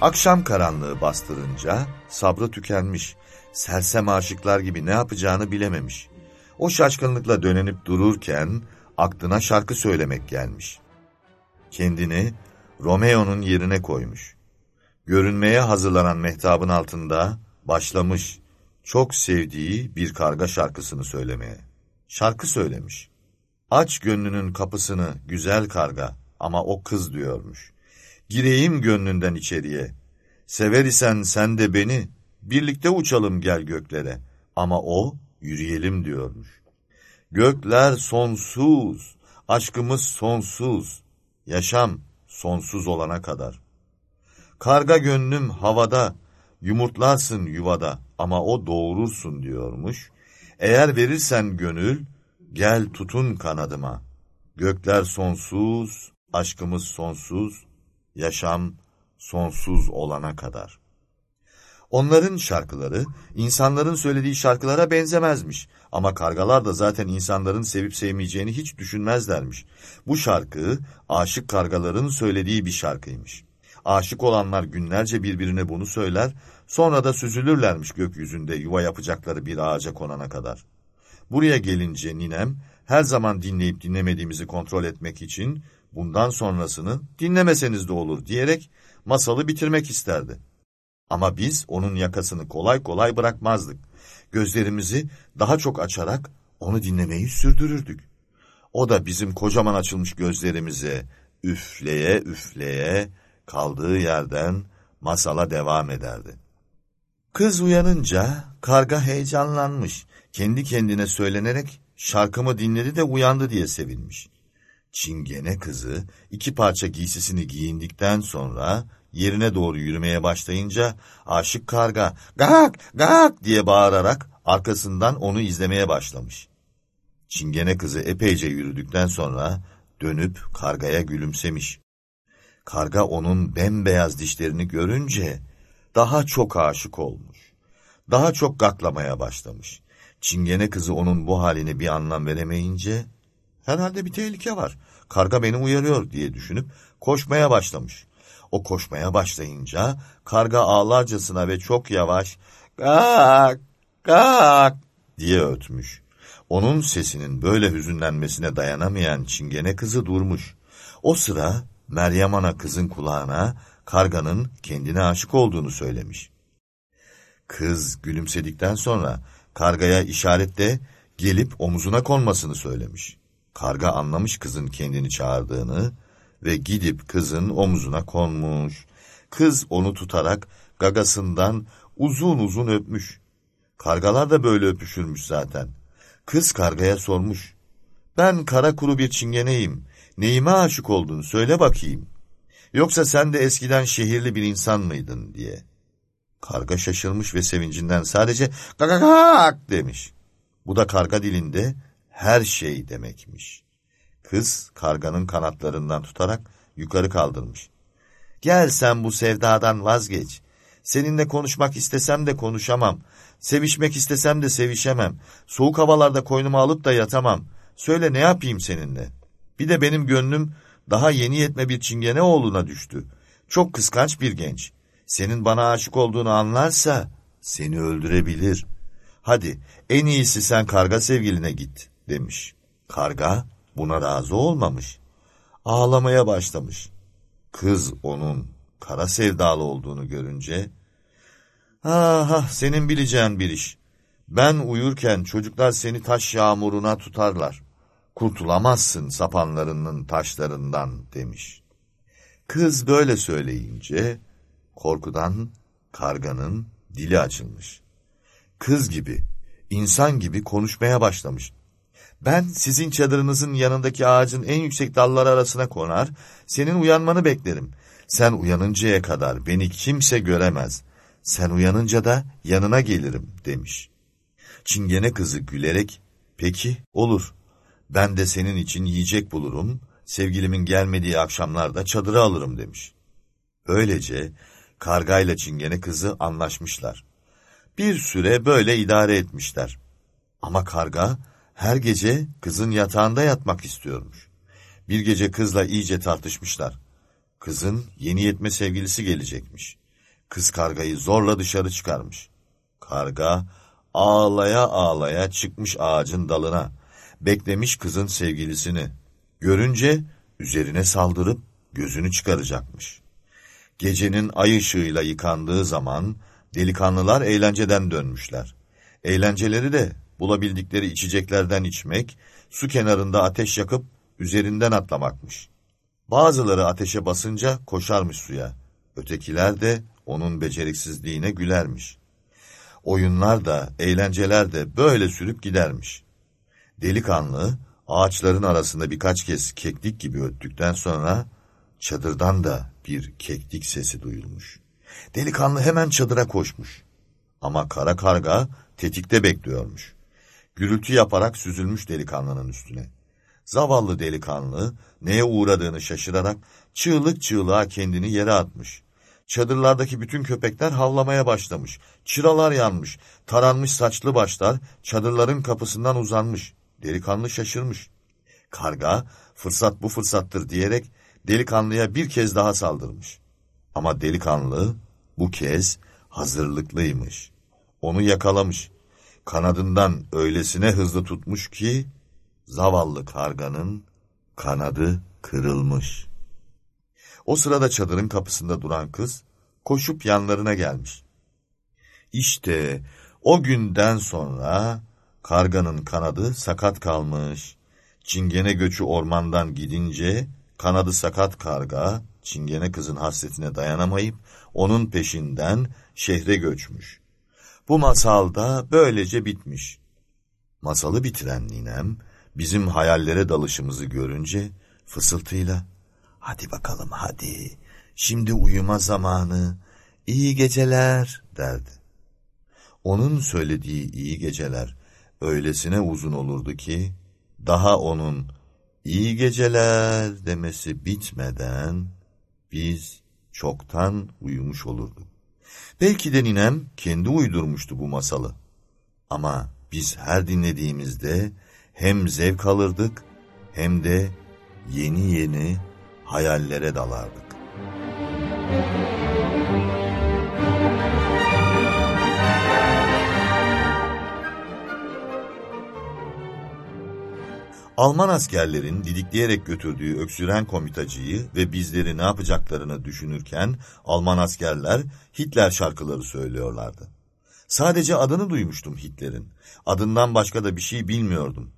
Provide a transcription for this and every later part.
Akşam karanlığı bastırınca sabrı tükenmiş, sersem aşıklar gibi ne yapacağını bilememiş. O şaşkınlıkla dönenip dururken aklına şarkı söylemek gelmiş. Kendini Romeo'nun yerine koymuş. Görünmeye hazırlanan mehtabın altında başlamış çok sevdiği bir karga şarkısını söylemeye. Şarkı söylemiş. Aç gönlünün kapısını güzel karga ama o kız diyormuş. Gireyim gönlünden içeriye. Sever isen sen de beni, birlikte uçalım gel göklere. Ama o yürüyelim diyormuş. Gökler sonsuz, aşkımız sonsuz, yaşam sonsuz olana kadar. Karga gönlüm havada, yumurtlarsın yuvada ama o doğurursun diyormuş. Eğer verirsen gönül, gel tutun kanadıma. Gökler sonsuz, aşkımız sonsuz, yaşam sonsuz olana kadar. Onların şarkıları insanların söylediği şarkılara benzemezmiş. Ama kargalar da zaten insanların sevip sevmeyeceğini hiç düşünmezlermiş. Bu şarkı aşık kargaların söylediği bir şarkıymış. Aşık olanlar günlerce birbirine bunu söyler, sonra da süzülürlermiş gökyüzünde yuva yapacakları bir ağaca konana kadar. Buraya gelince ninem her zaman dinleyip dinlemediğimizi kontrol etmek için bundan sonrasını dinlemeseniz de olur diyerek masalı bitirmek isterdi. Ama biz onun yakasını kolay kolay bırakmazdık. Gözlerimizi daha çok açarak onu dinlemeyi sürdürürdük. O da bizim kocaman açılmış gözlerimize üfleye üfleye kaldığı yerden masala devam ederdi. Kız uyanınca karga heyecanlanmış. Kendi kendine söylenerek şarkımı dinledi de uyandı diye sevinmiş. Çingene kızı iki parça giysisini giyindikten sonra yerine doğru yürümeye başlayınca aşık karga gak gak diye bağırarak arkasından onu izlemeye başlamış. Çingene kızı epeyce yürüdükten sonra dönüp kargaya gülümsemiş. Karga onun bembeyaz dişlerini görünce daha çok aşık olmuş. Daha çok gaklamaya başlamış. Çingene kızı onun bu haline bir anlam veremeyince herhalde bir tehlike var. Karga beni uyarıyor diye düşünüp koşmaya başlamış. O koşmaya başlayınca karga ağlarcasına ve çok yavaş gak gak diye ötmüş. Onun sesinin böyle hüzünlenmesine dayanamayan çingene kızı durmuş. O sıra Meryem Ana kızın kulağına karganın kendine aşık olduğunu söylemiş. Kız gülümsedikten sonra kargaya işaretle gelip omuzuna konmasını söylemiş. Karga anlamış kızın kendini çağırdığını ve gidip kızın omuzuna konmuş. Kız onu tutarak gagasından uzun uzun öpmüş. Kargalar da böyle öpüşürmüş zaten. Kız kargaya sormuş. Ben kara kuru bir çingeneyim. Neyime aşık oldun söyle bakayım. Yoksa sen de eskiden şehirli bir insan mıydın diye. Karga şaşırmış ve sevincinden sadece gagagak demiş. Bu da karga dilinde her şey demekmiş. Kız karganın kanatlarından tutarak yukarı kaldırmış. Gel sen bu sevdadan vazgeç. Seninle konuşmak istesem de konuşamam. Sevişmek istesem de sevişemem. Soğuk havalarda koynuma alıp da yatamam. Söyle ne yapayım seninle? Bir de benim gönlüm daha yeni yetme bir çingene oğluna düştü. Çok kıskanç bir genç. Senin bana aşık olduğunu anlarsa seni öldürebilir. Hadi en iyisi sen karga sevgiline git demiş. Karga buna razı olmamış. Ağlamaya başlamış. Kız onun kara sevdalı olduğunu görünce, ah, senin bileceğin bir iş. Ben uyurken çocuklar seni taş yağmuruna tutarlar. Kurtulamazsın sapanlarının taşlarından demiş. Kız böyle söyleyince korkudan karganın dili açılmış. Kız gibi, insan gibi konuşmaya başlamış. Ben sizin çadırınızın yanındaki ağacın en yüksek dalları arasına konar, senin uyanmanı beklerim. Sen uyanıncaya kadar beni kimse göremez. Sen uyanınca da yanına gelirim demiş. Çingene kızı gülerek, peki olur. Ben de senin için yiyecek bulurum, sevgilimin gelmediği akşamlarda çadırı alırım demiş. Böylece kargayla çingene kızı anlaşmışlar. Bir süre böyle idare etmişler. Ama karga her gece kızın yatağında yatmak istiyormuş. Bir gece kızla iyice tartışmışlar. Kızın yeni yetme sevgilisi gelecekmiş. Kız kargayı zorla dışarı çıkarmış. Karga ağlaya ağlaya çıkmış ağacın dalına. Beklemiş kızın sevgilisini. Görünce üzerine saldırıp gözünü çıkaracakmış. Gecenin ay ışığıyla yıkandığı zaman delikanlılar eğlenceden dönmüşler. Eğlenceleri de bulabildikleri içeceklerden içmek, su kenarında ateş yakıp üzerinden atlamakmış. Bazıları ateşe basınca koşarmış suya. Ötekiler de onun beceriksizliğine gülermiş. Oyunlar da, eğlenceler de böyle sürüp gidermiş. Delikanlı, ağaçların arasında birkaç kez keklik gibi öttükten sonra, çadırdan da bir keklik sesi duyulmuş. Delikanlı hemen çadıra koşmuş. Ama kara karga tetikte bekliyormuş. Gürültü yaparak süzülmüş delikanlının üstüne. Zavallı delikanlı neye uğradığını şaşırarak çığlık çığlığa kendini yere atmış. Çadırlardaki bütün köpekler havlamaya başlamış. Çıralar yanmış. Taranmış saçlı başlar çadırların kapısından uzanmış. Delikanlı şaşırmış. Karga fırsat bu fırsattır diyerek delikanlıya bir kez daha saldırmış. Ama delikanlı bu kez hazırlıklıymış. Onu yakalamış. Kanadından öylesine hızlı tutmuş ki zavallı karganın kanadı kırılmış. O sırada çadırın kapısında duran kız koşup yanlarına gelmiş. İşte o günden sonra karganın kanadı sakat kalmış. Çingene göçü ormandan gidince kanadı sakat karga çingene kızın hasretine dayanamayıp onun peşinden şehre göçmüş. Bu masal da böylece bitmiş. Masalı bitiren ninem bizim hayallere dalışımızı görünce fısıltıyla hadi bakalım hadi şimdi uyuma zamanı iyi geceler derdi. Onun söylediği iyi geceler öylesine uzun olurdu ki daha onun iyi geceler demesi bitmeden biz çoktan uyumuş olurduk. Belki de ninem kendi uydurmuştu bu masalı. Ama biz her dinlediğimizde hem zevk alırdık hem de yeni yeni hayallere dalardık. Alman askerlerin didikleyerek götürdüğü öksüren komitacıyı ve bizleri ne yapacaklarını düşünürken Alman askerler Hitler şarkıları söylüyorlardı. Sadece adını duymuştum Hitler'in. Adından başka da bir şey bilmiyordum.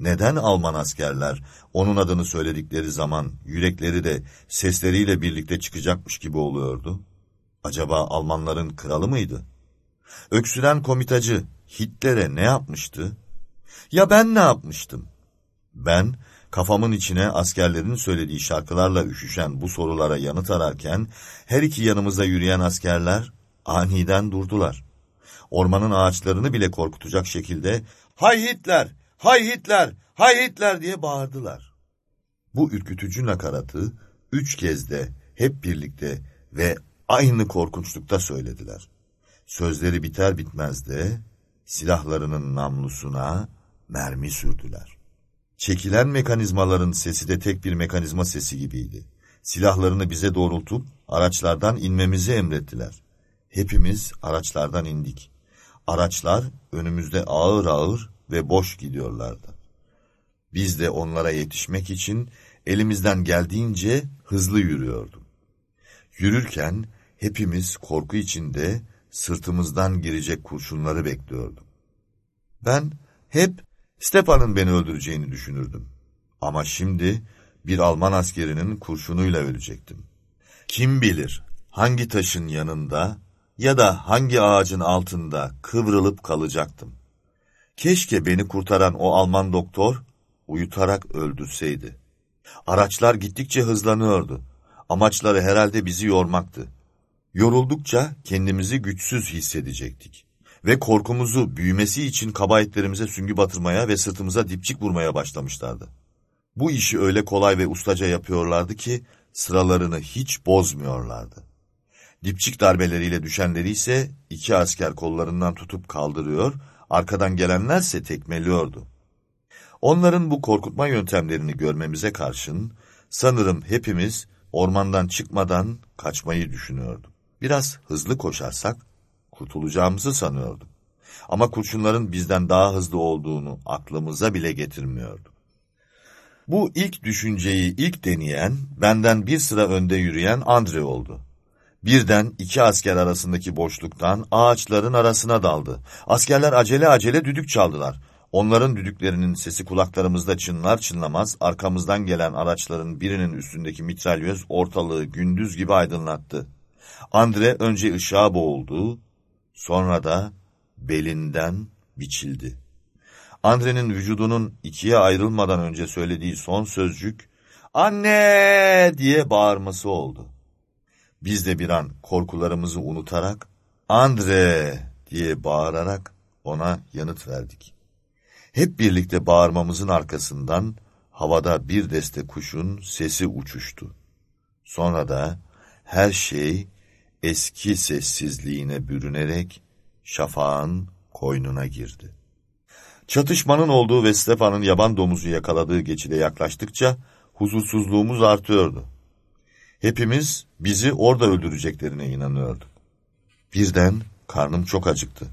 Neden Alman askerler onun adını söyledikleri zaman yürekleri de sesleriyle birlikte çıkacakmış gibi oluyordu? Acaba Almanların kralı mıydı? Öksüren komitacı Hitler'e ne yapmıştı? Ya ben ne yapmıştım? Ben kafamın içine askerlerin söylediği şarkılarla üşüşen bu sorulara yanıt ararken her iki yanımızda yürüyen askerler aniden durdular. Ormanın ağaçlarını bile korkutacak şekilde "Hay Hitler! Hay Hitler! Hay Hitler!" diye bağırdılar. Bu ürkütücü nakaratı üç kez de hep birlikte ve aynı korkunçlukta söylediler. Sözleri biter bitmez de silahlarının namlusuna mermi sürdüler. Çekilen mekanizmaların sesi de tek bir mekanizma sesi gibiydi. Silahlarını bize doğrultup araçlardan inmemizi emrettiler. Hepimiz araçlardan indik. Araçlar önümüzde ağır ağır ve boş gidiyorlardı. Biz de onlara yetişmek için elimizden geldiğince hızlı yürüyorduk. Yürürken hepimiz korku içinde sırtımızdan girecek kurşunları bekliyorduk. Ben hep Stepan'ın beni öldüreceğini düşünürdüm. Ama şimdi bir Alman askerinin kurşunuyla ölecektim. Kim bilir hangi taşın yanında ya da hangi ağacın altında kıvrılıp kalacaktım. Keşke beni kurtaran o Alman doktor uyutarak öldürseydi. Araçlar gittikçe hızlanıyordu. Amaçları herhalde bizi yormaktı. Yoruldukça kendimizi güçsüz hissedecektik ve korkumuzu büyümesi için kaba etlerimize süngü batırmaya ve sırtımıza dipçik vurmaya başlamışlardı. Bu işi öyle kolay ve ustaca yapıyorlardı ki sıralarını hiç bozmuyorlardı. Dipçik darbeleriyle düşenleri ise iki asker kollarından tutup kaldırıyor, arkadan gelenlerse tekmeliyordu. Onların bu korkutma yöntemlerini görmemize karşın sanırım hepimiz ormandan çıkmadan kaçmayı düşünüyorduk. Biraz hızlı koşarsak kurtulacağımızı sanıyordum. Ama kurşunların bizden daha hızlı olduğunu aklımıza bile getirmiyorduk. Bu ilk düşünceyi ilk deneyen, benden bir sıra önde yürüyen Andre oldu. Birden iki asker arasındaki boşluktan ağaçların arasına daldı. Askerler acele acele düdük çaldılar. Onların düdüklerinin sesi kulaklarımızda çınlar çınlamaz, arkamızdan gelen araçların birinin üstündeki mitralyöz ortalığı gündüz gibi aydınlattı. Andre önce ışığa boğuldu, sonra da belinden biçildi. Andre'nin vücudunun ikiye ayrılmadan önce söylediği son sözcük, ''Anne!'' diye bağırması oldu. Biz de bir an korkularımızı unutarak, ''Andre!'' diye bağırarak ona yanıt verdik. Hep birlikte bağırmamızın arkasından havada bir deste kuşun sesi uçuştu. Sonra da her şey eski sessizliğine bürünerek şafağın koynuna girdi. Çatışmanın olduğu ve Stefan'ın yaban domuzu yakaladığı geçide yaklaştıkça huzursuzluğumuz artıyordu. Hepimiz bizi orada öldüreceklerine inanıyorduk. Birden karnım çok acıktı.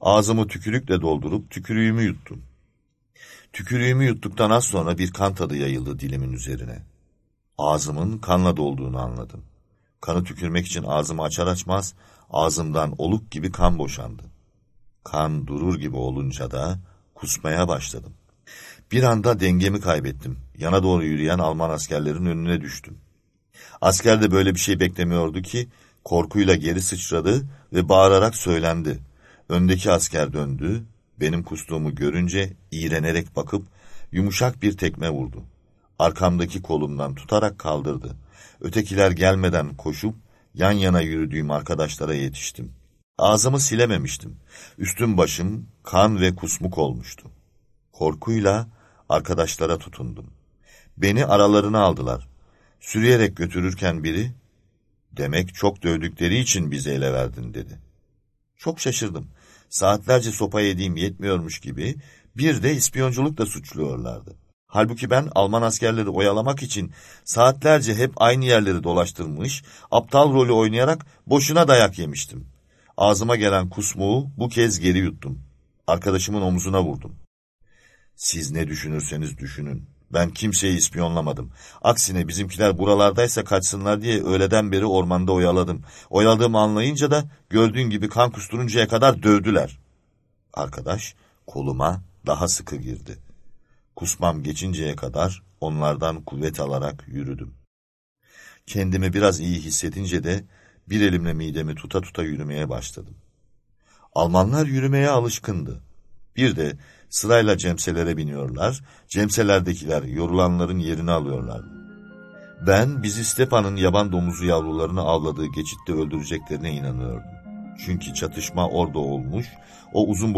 Ağzımı tükürükle doldurup tükürüğümü yuttum. Tükürüğümü yuttuktan az sonra bir kan tadı yayıldı dilimin üzerine. Ağzımın kanla dolduğunu anladım. Kanı tükürmek için ağzımı açar açmaz ağzımdan oluk gibi kan boşandı. Kan durur gibi olunca da kusmaya başladım. Bir anda dengemi kaybettim. Yana doğru yürüyen Alman askerlerin önüne düştüm. Asker de böyle bir şey beklemiyordu ki korkuyla geri sıçradı ve bağırarak söylendi. Öndeki asker döndü, benim kustuğumu görünce iğrenerek bakıp yumuşak bir tekme vurdu. Arkamdaki kolumdan tutarak kaldırdı. Ötekiler gelmeden koşup yan yana yürüdüğüm arkadaşlara yetiştim. Ağzımı silememiştim. Üstüm başım kan ve kusmuk olmuştu. Korkuyla arkadaşlara tutundum. Beni aralarına aldılar. Sürüyerek götürürken biri, demek çok dövdükleri için bizi ele verdin dedi. Çok şaşırdım. Saatlerce sopa yediğim yetmiyormuş gibi bir de ispiyonculukla suçluyorlardı. Halbuki ben Alman askerleri oyalamak için saatlerce hep aynı yerleri dolaştırmış, aptal rolü oynayarak boşuna dayak yemiştim. Ağzıma gelen kusmuğu bu kez geri yuttum. Arkadaşımın omzuna vurdum. Siz ne düşünürseniz düşünün. Ben kimseyi ispiyonlamadım. Aksine bizimkiler buralardaysa kaçsınlar diye öğleden beri ormanda oyaladım. Oyaladığımı anlayınca da gördüğün gibi kan kusturuncaya kadar dövdüler. Arkadaş koluma daha sıkı girdi. Kusmam geçinceye kadar onlardan kuvvet alarak yürüdüm. Kendimi biraz iyi hissedince de bir elimle midemi tuta tuta yürümeye başladım. Almanlar yürümeye alışkındı. Bir de sırayla cemselere biniyorlar, cemselerdekiler yorulanların yerini alıyorlar. Ben bizi Stepan'ın yaban domuzu yavrularını avladığı geçitte öldüreceklerine inanıyordum. Çünkü çatışma orada olmuş, o uzun boy